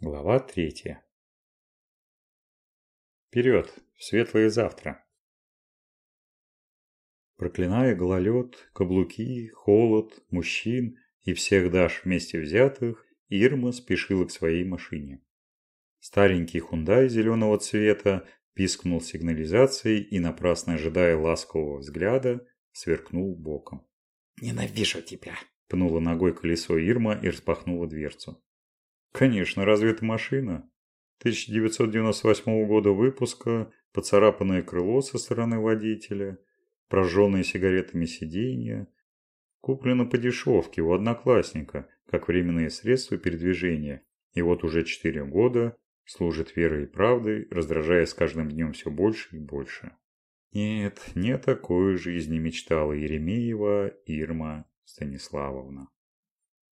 Глава третья. Вперед, в светлое завтра. Проклиная гололед, каблуки, холод, мужчин и всех Даш вместе взятых, Ирма спешила к своей машине. Старенький хундай зеленого цвета пискнул сигнализацией и, напрасно ожидая ласкового взгляда, сверкнул боком. «Ненавижу тебя!» – пнула ногой колесо Ирма и распахнула дверцу. Конечно, разве это машина? 1998 года выпуска, поцарапанное крыло со стороны водителя, прожженные сигаретами сиденья. Куплено по дешевке у одноклассника, как временное средство передвижения. И вот уже четыре года служит верой и правдой, раздражая с каждым днем все больше и больше. Нет, не такой жизни мечтала Еремеева Ирма Станиславовна.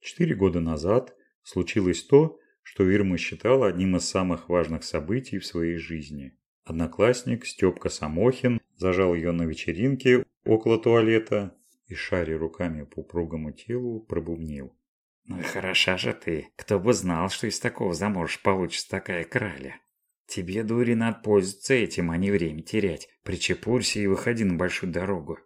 Четыре года назад случилось то, что Ирма считала одним из самых важных событий в своей жизни. Одноклассник Степка Самохин зажал ее на вечеринке около туалета и, шаря руками по упругому телу, пробубнил. «Ну хороша же ты. Кто бы знал, что из такого заморож получится такая краля. Тебе, дури, надо пользоваться этим, а не время терять. Причепурься и выходи на большую дорогу».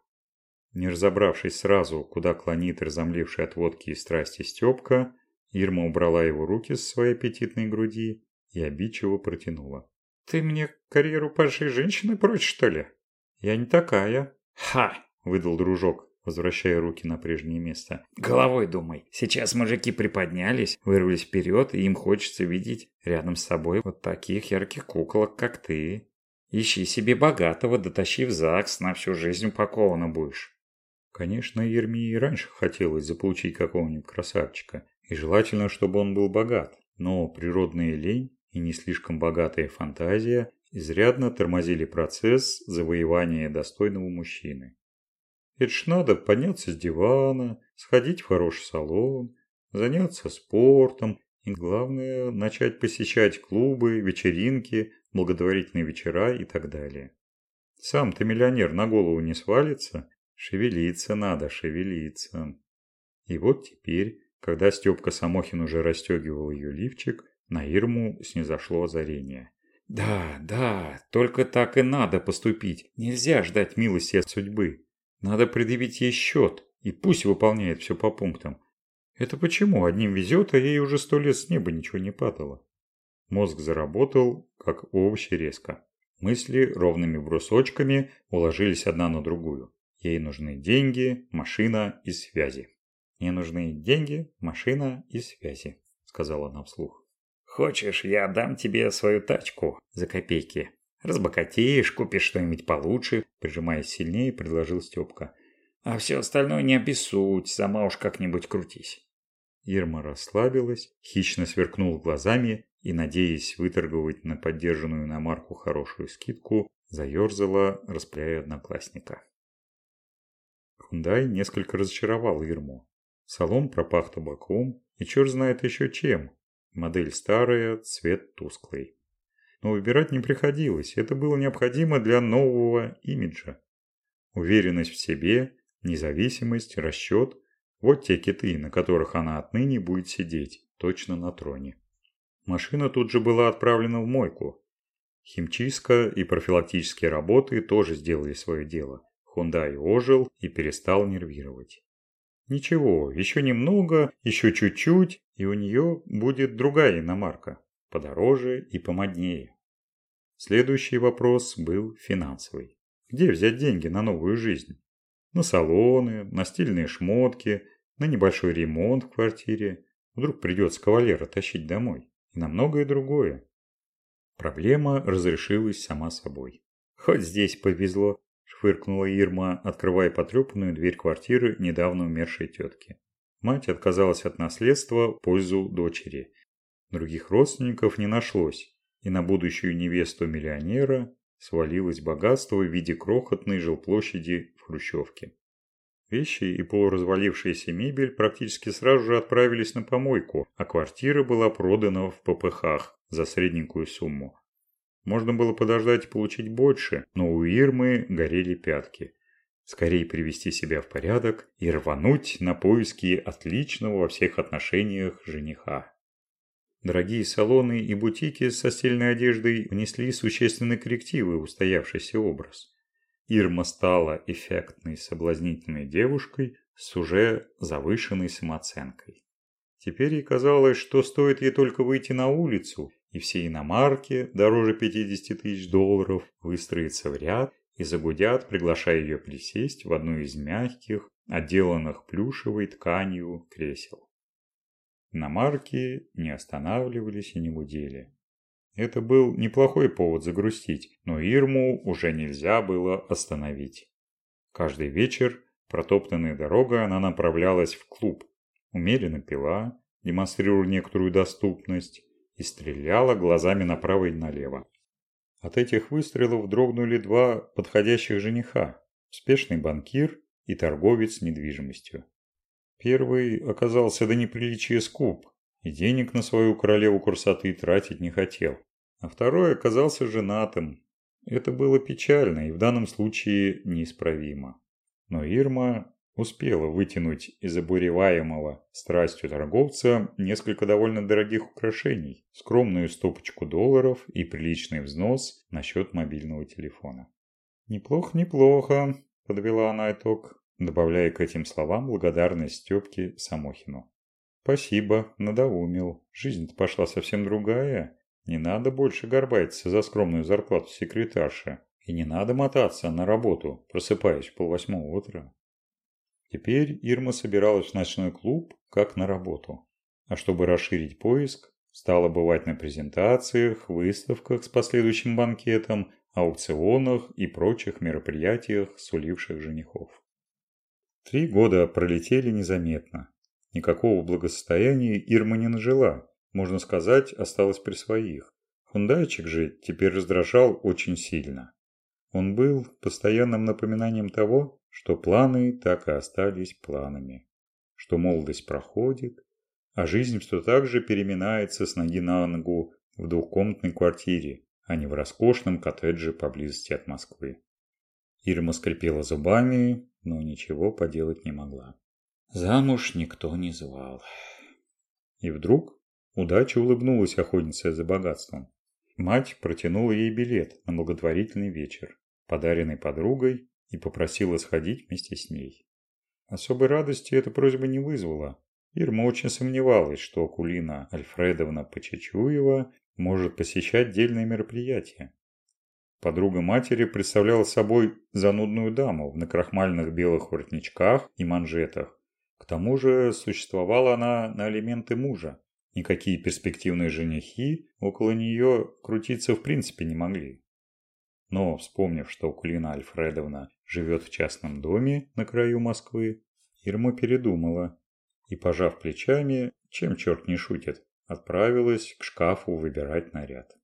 Не разобравшись сразу, куда клонит разомлевший от водки и страсти Степка, Ирма убрала его руки с своей аппетитной груди и обидчиво протянула. «Ты мне карьеру падшей женщины прочь, что ли?» «Я не такая». «Ха!» – выдал дружок, возвращая руки на прежнее место. «Головой думай. Сейчас мужики приподнялись, вырвались вперед, и им хочется видеть рядом с собой вот таких ярких куколок, как ты. Ищи себе богатого, дотащи в ЗАГС, на всю жизнь упакована будешь». Конечно, Ерми и раньше хотелось заполучить какого-нибудь красавчика, и желательно, чтобы он был богат, но природная лень и не слишком богатая фантазия изрядно тормозили процесс завоевания достойного мужчины. Это ж надо подняться с дивана, сходить в хороший салон, заняться спортом и, главное, начать посещать клубы, вечеринки, благотворительные вечера и так далее. Сам ты миллионер на голову не свалится, шевелиться надо, шевелиться. И вот теперь когда Степка Самохин уже расстегивал ее лифчик, на Ирму снизошло озарение. «Да, да, только так и надо поступить. Нельзя ждать милости от судьбы. Надо предъявить ей счет, и пусть выполняет все по пунктам. Это почему одним везет, а ей уже сто лет с неба ничего не падало?» Мозг заработал, как овощи резко. Мысли ровными брусочками уложились одна на другую. Ей нужны деньги, машина и связи. «Мне нужны деньги, машина и связи», – сказала она вслух. «Хочешь, я дам тебе свою тачку за копейки? Разбогатеешь, купишь что-нибудь получше», – прижимаясь сильнее, предложил Степка. «А все остальное не обессудь, сама уж как-нибудь крутись». Ирма расслабилась, хищно сверкнул глазами и, надеясь выторговать на поддержанную марку хорошую скидку, заерзала, распляя одноклассника. Хундай несколько разочаровал Ирму. Салон пропах табаком и черт знает еще чем. Модель старая, цвет тусклый. Но выбирать не приходилось, это было необходимо для нового имиджа. Уверенность в себе, независимость, расчет – вот те киты, на которых она отныне будет сидеть, точно на троне. Машина тут же была отправлена в мойку. Химчистка и профилактические работы тоже сделали свое дело. Хундай ожил и перестал нервировать. Ничего, еще немного, еще чуть-чуть, и у нее будет другая иномарка, подороже и помоднее. Следующий вопрос был финансовый. Где взять деньги на новую жизнь? На салоны, на стильные шмотки, на небольшой ремонт в квартире. Вдруг придется кавалера тащить домой. И на многое другое. Проблема разрешилась сама собой. Хоть здесь повезло, фыркнула Ирма, открывая потрепанную дверь квартиры недавно умершей тетки. Мать отказалась от наследства в пользу дочери. Других родственников не нашлось, и на будущую невесту миллионера свалилось богатство в виде крохотной жилплощади в Хрущевке. Вещи и полуразвалившаяся мебель практически сразу же отправились на помойку, а квартира была продана в ППХ за средненькую сумму. Можно было подождать и получить больше, но у Ирмы горели пятки. Скорее привести себя в порядок и рвануть на поиски отличного во всех отношениях жениха. Дорогие салоны и бутики со стильной одеждой внесли существенные коррективы в устоявшийся образ. Ирма стала эффектной соблазнительной девушкой с уже завышенной самооценкой. Теперь ей казалось, что стоит ей только выйти на улицу, и все иномарки дороже 50 тысяч долларов выстроятся в ряд и загудят, приглашая ее присесть в одну из мягких, отделанных плюшевой тканью кресел. Иномарки не останавливались и не гудели. Это был неплохой повод загрустить, но Ирму уже нельзя было остановить. Каждый вечер, протоптанная дорога, она направлялась в клуб, умеренно пила, демонстрируя некоторую доступность, и стреляла глазами направо и налево. От этих выстрелов дрогнули два подходящих жениха – успешный банкир и торговец недвижимостью. Первый оказался до неприличия скуп и денег на свою королеву красоты тратить не хотел. А второй оказался женатым. Это было печально и в данном случае неисправимо. Но Ирма успела вытянуть из обуреваемого страстью торговца несколько довольно дорогих украшений, скромную стопочку долларов и приличный взнос на счет мобильного телефона. «Неплохо, неплохо», – подвела она итог, добавляя к этим словам благодарность Степке Самохину. «Спасибо, надоумил. Жизнь-то пошла совсем другая. Не надо больше горбаться за скромную зарплату секретарши. И не надо мотаться на работу, просыпаясь в полвосьмого утра». Теперь Ирма собиралась в ночной клуб, как на работу. А чтобы расширить поиск, стала бывать на презентациях, выставках с последующим банкетом, аукционах и прочих мероприятиях, суливших женихов. Три года пролетели незаметно. Никакого благосостояния Ирма не нажила, можно сказать, осталась при своих. Хундайчик же теперь раздражал очень сильно. Он был постоянным напоминанием того, что планы так и остались планами, что молодость проходит, а жизнь все так же переминается с ноги на ногу в двухкомнатной квартире, а не в роскошном коттедже поблизости от Москвы. Ирма скрипела зубами, но ничего поделать не могла. Замуж никто не звал. И вдруг удача улыбнулась охотнице за богатством. Мать протянула ей билет на благотворительный вечер, подаренный подругой, и попросила сходить вместе с ней. Особой радости эта просьба не вызвала. Ирма очень сомневалась, что Акулина Альфредовна Почечуева может посещать дельные мероприятия. Подруга матери представляла собой занудную даму в накрахмальных белых воротничках и манжетах. К тому же существовала она на элементы мужа. Никакие перспективные женихи около нее крутиться в принципе не могли. Но, вспомнив, что Кулина Альфредовна живет в частном доме на краю Москвы, Ирма передумала и, пожав плечами, чем черт не шутит, отправилась к шкафу выбирать наряд.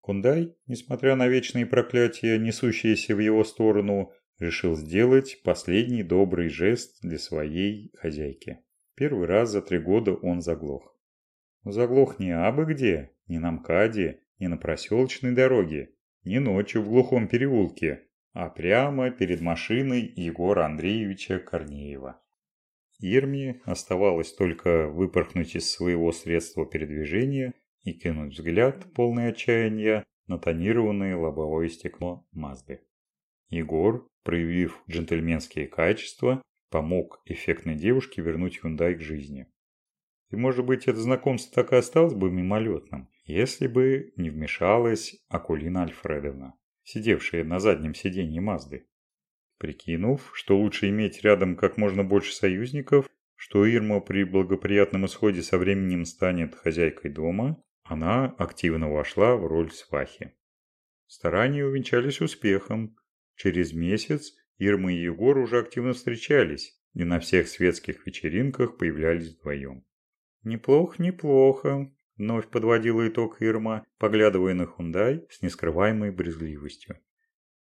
Кундай, несмотря на вечные проклятия, несущиеся в его сторону, решил сделать последний добрый жест для своей хозяйки. Первый раз за три года он заглох. Заглох не абы где, не на МКАДе, не на проселочной дороге, не ночью в глухом переулке, а прямо перед машиной Егора Андреевича Корнеева. Ирме оставалось только выпорхнуть из своего средства передвижения и кинуть взгляд, полный отчаяния, на тонированное лобовое стекло Мазды. Егор, проявив джентльменские качества, помог эффектной девушке вернуть Hyundai к жизни. И может быть это знакомство так и осталось бы мимолетным, если бы не вмешалась Акулина Альфредовна, сидевшая на заднем сиденье Мазды. Прикинув, что лучше иметь рядом как можно больше союзников, что Ирма при благоприятном исходе со временем станет хозяйкой дома, она активно вошла в роль свахи. Старания увенчались успехом. Через месяц Ирма и Егор уже активно встречались и на всех светских вечеринках появлялись вдвоем. «Неплохо, неплохо», – вновь подводила итог Ирма, поглядывая на Хундай с нескрываемой брезгливостью.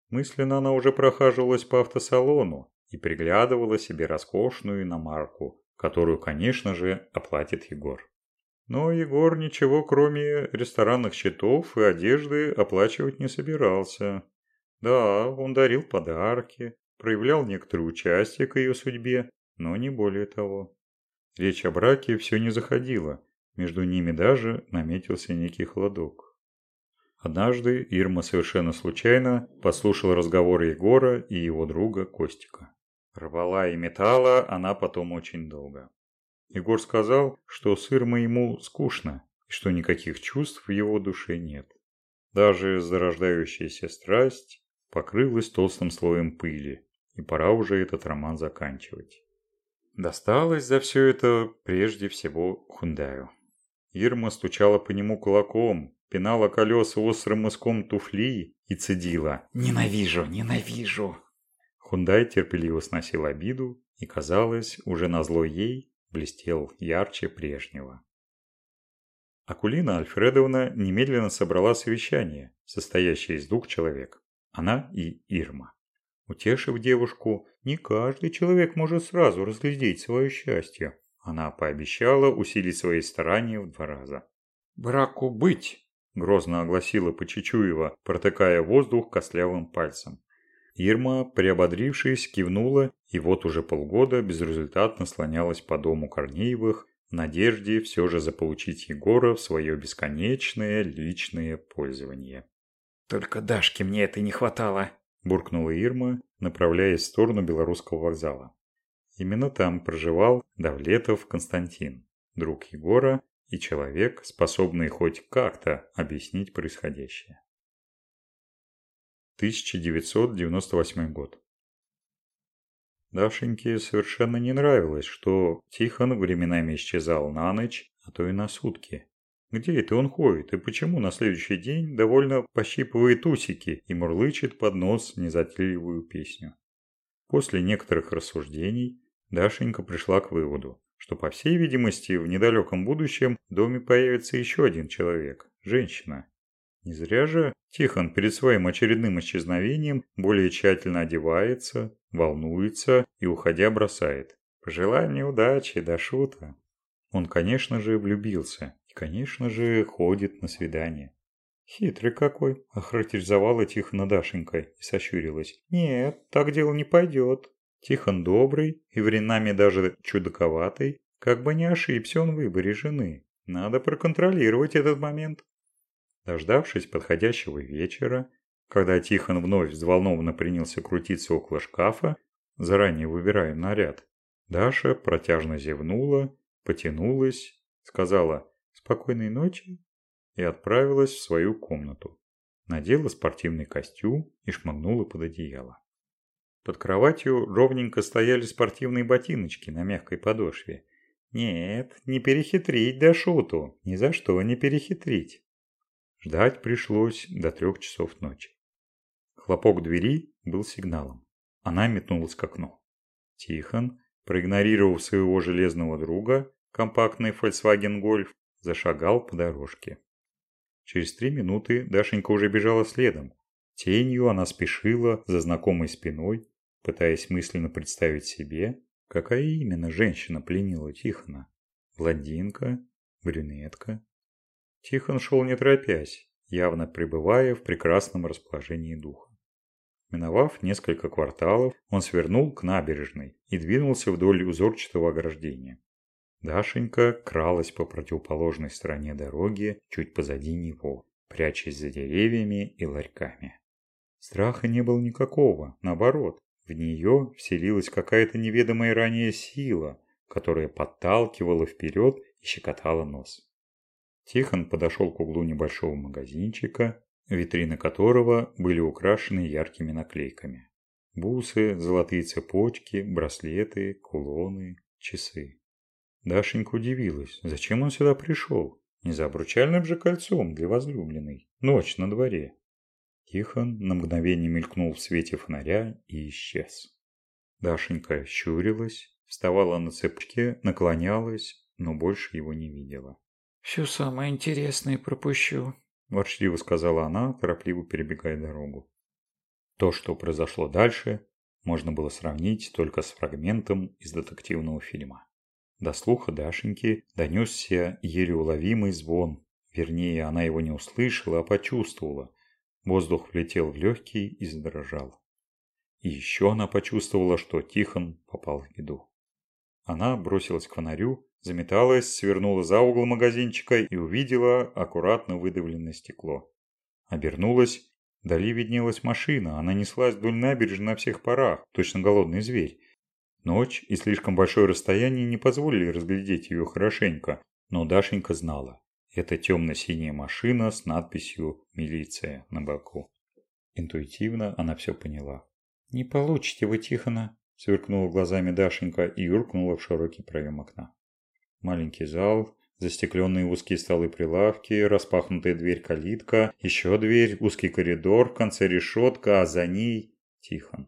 Мысленно она уже прохаживалась по автосалону и приглядывала себе роскошную иномарку, которую, конечно же, оплатит Егор. Но Егор ничего кроме ресторанных счетов и одежды оплачивать не собирался. Да, он дарил подарки, проявлял некоторое участие к ее судьбе, но не более того. Речь о браке все не заходила. Между ними даже наметился некий холодок. Однажды Ирма совершенно случайно послушала разговор Егора и его друга Костика. Рвала и метала она потом очень долго. Егор сказал, что с Ирмой ему скучно и что никаких чувств в его душе нет. Даже зарождающаяся страсть покрылась толстым слоем пыли, и пора уже этот роман заканчивать. Досталось за все это прежде всего Хундаю. Ирма стучала по нему кулаком, пинала колеса острым мыском туфли и цедила «Ненавижу, ненавижу!». Хундай терпеливо сносил обиду и, казалось, уже назло ей блестел ярче прежнего. Акулина Альфредовна немедленно собрала совещание, состоящее из двух человек – она и Ирма. Утешив девушку, не каждый человек может сразу разглядеть свое счастье. Она пообещала усилить свои старания в два раза. «Браку быть!» – грозно огласила Почечуева, протыкая воздух костлявым пальцем. Ирма, приободрившись, кивнула и вот уже полгода безрезультатно слонялась по дому Корнеевых в надежде все же заполучить Егора в свое бесконечное личное пользование. «Только Дашки мне это не хватало!» – буркнула Ирма, направляясь в сторону Белорусского вокзала. Именно там проживал Давлетов Константин, друг Егора и человек, способный хоть как-то объяснить происходящее. 1998 год. Дашеньке совершенно не нравилось, что Тихон временами исчезал на ночь, а то и на сутки. Где это он ходит и почему на следующий день довольно пощипывает усики и мурлычет под нос незатейливую песню? После некоторых рассуждений Дашенька пришла к выводу, что по всей видимости в недалеком будущем в доме появится еще один человек – женщина. Не зря же Тихон перед своим очередным исчезновением более тщательно одевается, волнуется и, уходя, бросает. Пожелай мне удачи, да шута. Он, конечно же, влюбился и, конечно же, ходит на свидание. «Хитрый какой!» – охарактеризовала Тихона Дашенька и сощурилась. «Нет, так дело не пойдет. Тихон добрый и временами даже чудаковатый. Как бы не ошибся он в выборе жены. Надо проконтролировать этот момент». Дождавшись подходящего вечера, когда Тихон вновь взволнованно принялся крутиться около шкафа, заранее выбирая наряд, Даша протяжно зевнула, потянулась, сказала «спокойной ночи» и отправилась в свою комнату. Надела спортивный костюм и шмыгнула под одеяло. Под кроватью ровненько стояли спортивные ботиночки на мягкой подошве. Нет, не перехитрить Дашуту, ни за что не перехитрить. Ждать пришлось до трех часов ночи. Хлопок двери был сигналом. Она метнулась к окну. Тихон, проигнорировав своего железного друга, компактный Volkswagen Golf, зашагал по дорожке. Через три минуты Дашенька уже бежала следом. Тенью она спешила за знакомой спиной, пытаясь мысленно представить себе, какая именно женщина пленила Тихона. Блондинка? Брюнетка? Тихон шел не торопясь, явно пребывая в прекрасном расположении духа. Миновав несколько кварталов, он свернул к набережной и двинулся вдоль узорчатого ограждения. Дашенька кралась по противоположной стороне дороги, чуть позади него, прячась за деревьями и ларьками. Страха не было никакого, наоборот, в нее вселилась какая-то неведомая ранее сила, которая подталкивала вперед и щекотала нос. Тихон подошел к углу небольшого магазинчика, витрины которого были украшены яркими наклейками. Бусы, золотые цепочки, браслеты, кулоны, часы. Дашенька удивилась, зачем он сюда пришел? Не за обручальным же кольцом для возлюбленной. Ночь на дворе. Тихон на мгновение мелькнул в свете фонаря и исчез. Дашенька щурилась, вставала на цепочке, наклонялась, но больше его не видела. «Все самое интересное пропущу», – ворчливо сказала она, торопливо перебегая дорогу. То, что произошло дальше, можно было сравнить только с фрагментом из детективного фильма. До слуха Дашеньки донесся еле уловимый звон. Вернее, она его не услышала, а почувствовала. Воздух влетел в легкий и задрожал. И еще она почувствовала, что Тихон попал в беду. Она бросилась к фонарю, заметалась, свернула за угол магазинчика и увидела аккуратно выдавленное стекло. Обернулась. Вдали виднелась машина, она неслась вдоль набережной на всех парах, точно голодный зверь. Ночь и слишком большое расстояние не позволили разглядеть ее хорошенько, но Дашенька знала. Это темно-синяя машина с надписью «Милиция» на боку. Интуитивно она все поняла. «Не получите вы Тихона!» – сверкнула глазами Дашенька и юркнула в широкий проем окна. Маленький зал, застекленные узкие столы прилавки, распахнутая дверь калитка, еще дверь, узкий коридор, в конце решетка, а за ней Тихон.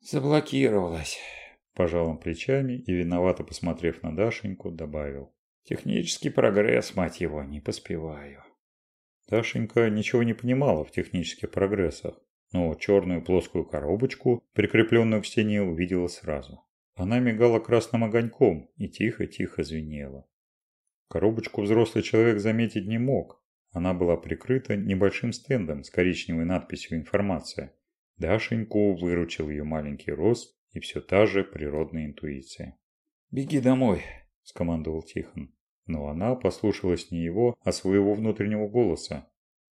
«Заблокировалась!» Пожал он плечами и, виновато посмотрев на Дашеньку, добавил. «Технический прогресс, мать его, не поспеваю». Дашенька ничего не понимала в технических прогрессах, но черную плоскую коробочку, прикрепленную к стене, увидела сразу. Она мигала красным огоньком и тихо-тихо звенела. Коробочку взрослый человек заметить не мог. Она была прикрыта небольшим стендом с коричневой надписью «Информация». Дашеньку выручил ее маленький рост и все та же природная интуиция. «Беги домой», – скомандовал Тихон. Но она послушалась не его, а своего внутреннего голоса.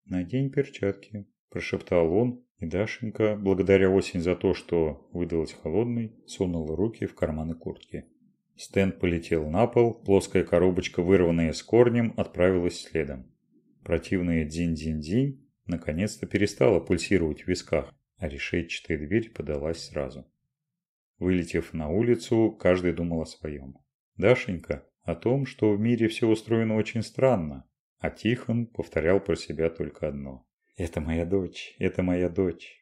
«Надень перчатки», – прошептал он, и Дашенька, благодаря осень за то, что выдалась холодной, сунула руки в карманы куртки. Стенд полетел на пол, плоская коробочка, вырванная с корнем, отправилась следом. Противная дзинь-дзинь-дзинь наконец-то перестала пульсировать в висках, а решетчатая дверь подалась сразу. Вылетев на улицу, каждый думал о своем. Дашенька о том, что в мире все устроено очень странно, а Тихон повторял про себя только одно. «Это моя дочь, это моя дочь».